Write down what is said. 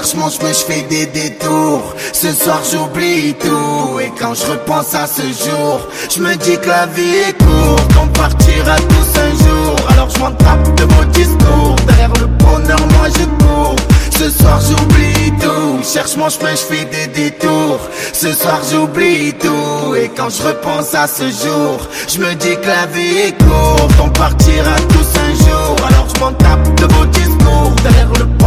cherche mon chemin, je fais des détours. Ce soir, j'oublie tout. Et quand je repense à ce jour, je me dis que la vie est courte. On partira tous un jour. Alors je tape de mon discours. Derrière le bonheur, moi je cours. Ce soir, j'oublie tout. Cherche mon chemin, je fais des détours. Ce soir, j'oublie tout. Et quand je repense à ce jour, je me dis que la vie est courte. On partira tous un jour. Alors je m'en tape de mon discours. Derrière le